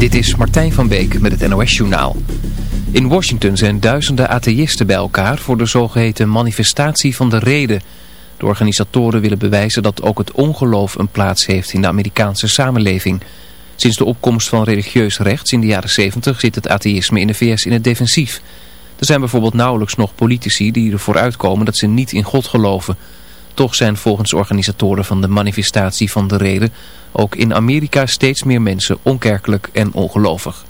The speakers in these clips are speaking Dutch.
Dit is Martijn van Beek met het NOS-journaal. In Washington zijn duizenden atheïsten bij elkaar voor de zogeheten manifestatie van de reden. De organisatoren willen bewijzen dat ook het ongeloof een plaats heeft in de Amerikaanse samenleving. Sinds de opkomst van religieus rechts in de jaren 70 zit het atheïsme in de VS in het defensief. Er zijn bijvoorbeeld nauwelijks nog politici die ervoor uitkomen dat ze niet in God geloven... Toch zijn volgens organisatoren van de manifestatie van de reden ook in Amerika steeds meer mensen onkerkelijk en ongelovig.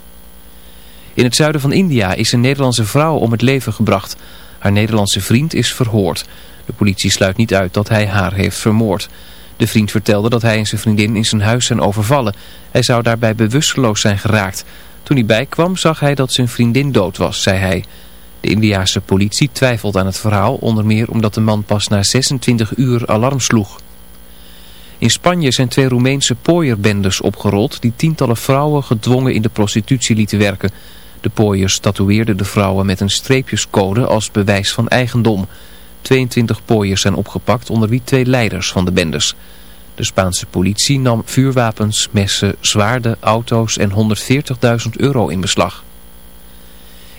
In het zuiden van India is een Nederlandse vrouw om het leven gebracht. Haar Nederlandse vriend is verhoord. De politie sluit niet uit dat hij haar heeft vermoord. De vriend vertelde dat hij en zijn vriendin in zijn huis zijn overvallen. Hij zou daarbij bewusteloos zijn geraakt. Toen hij bijkwam zag hij dat zijn vriendin dood was, zei hij. De Indiaanse politie twijfelt aan het verhaal, onder meer omdat de man pas na 26 uur alarm sloeg. In Spanje zijn twee Roemeense pooierbendes opgerold die tientallen vrouwen gedwongen in de prostitutie lieten werken. De pooiers tatoeëerden de vrouwen met een streepjescode als bewijs van eigendom. 22 pooiers zijn opgepakt, onder wie twee leiders van de bendes. De Spaanse politie nam vuurwapens, messen, zwaarden, auto's en 140.000 euro in beslag.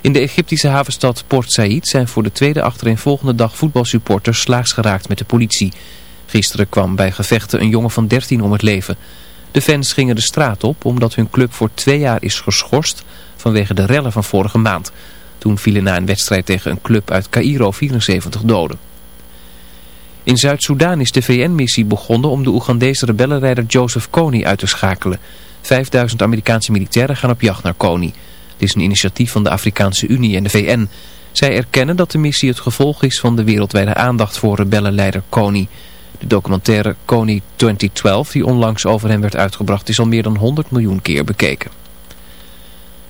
In de Egyptische havenstad Port Said zijn voor de tweede achtereenvolgende dag voetbalsupporters slaags geraakt met de politie. Gisteren kwam bij gevechten een jongen van 13 om het leven. De fans gingen de straat op omdat hun club voor twee jaar is geschorst vanwege de rellen van vorige maand. Toen vielen na een wedstrijd tegen een club uit Cairo 74 doden. In Zuid-Soedan is de VN-missie begonnen om de Oegandese rebellenleider Joseph Kony uit te schakelen. 5000 Amerikaanse militairen gaan op jacht naar Kony. Het is een initiatief van de Afrikaanse Unie en de VN. Zij erkennen dat de missie het gevolg is van de wereldwijde aandacht voor rebellenleider Kony. De documentaire Kony 2012, die onlangs over hem werd uitgebracht, is al meer dan 100 miljoen keer bekeken.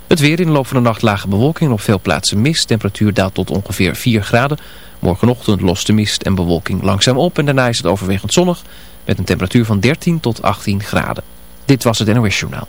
Het weer in de loop van de nacht lage bewolking, op veel plaatsen mist. Temperatuur daalt tot ongeveer 4 graden. Morgenochtend lost de mist en bewolking langzaam op en daarna is het overwegend zonnig met een temperatuur van 13 tot 18 graden. Dit was het NOS Journaal.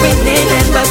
winning and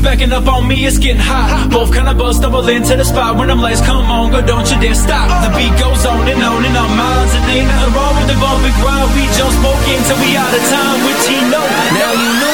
I'm backing up on me, it's getting hot. Both kind of both stumble into the spot when I'm like, come on, girl, don't you dare stop. The beat goes on and on in our minds, and ain't nothing wrong with the bumping grind. We jump smoking till we out of time with Tino. Now you know.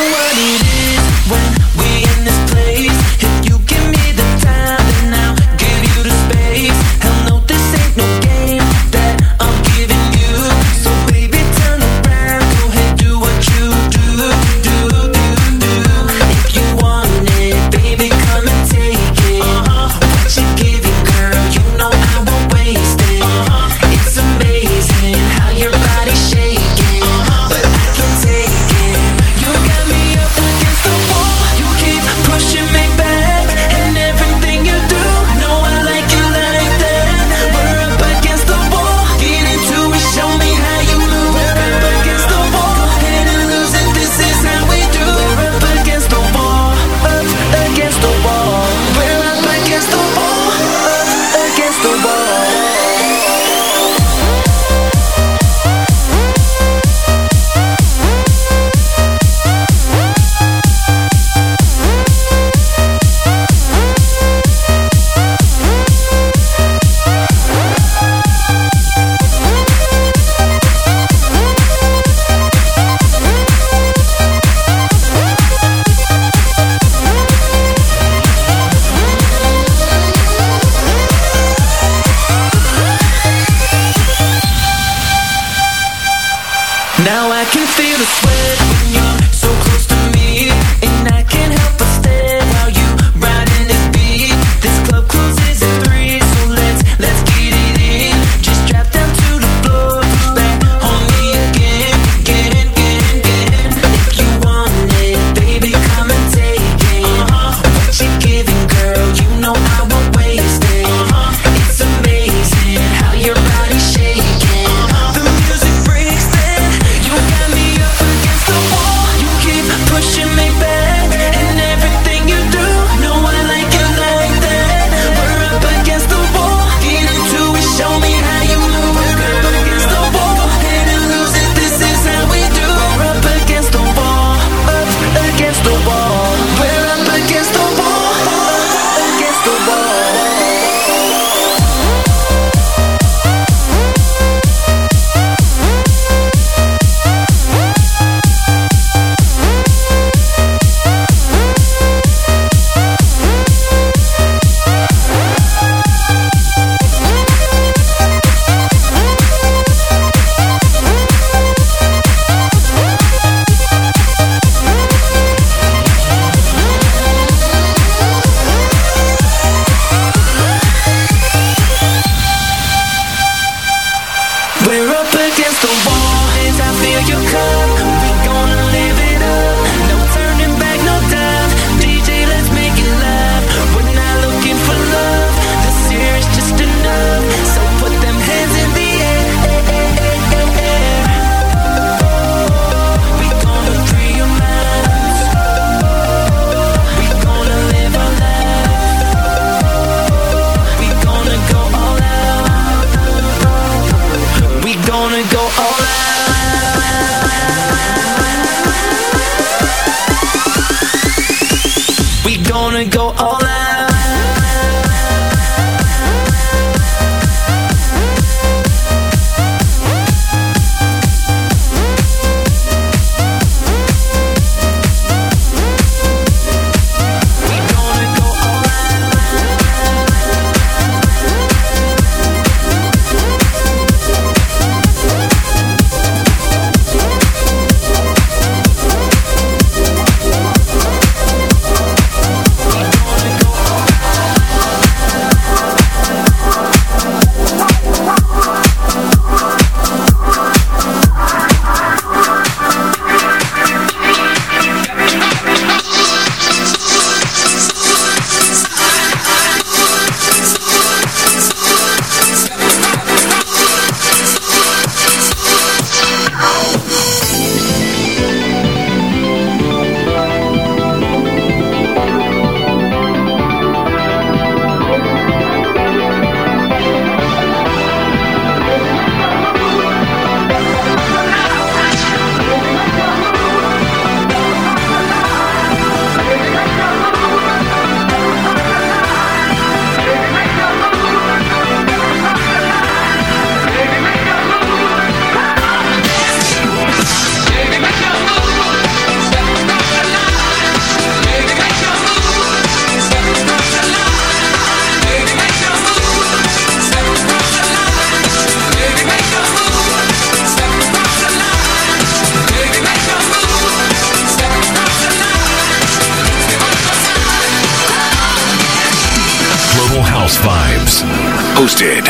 Hosted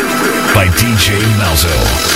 by DJ Malzo.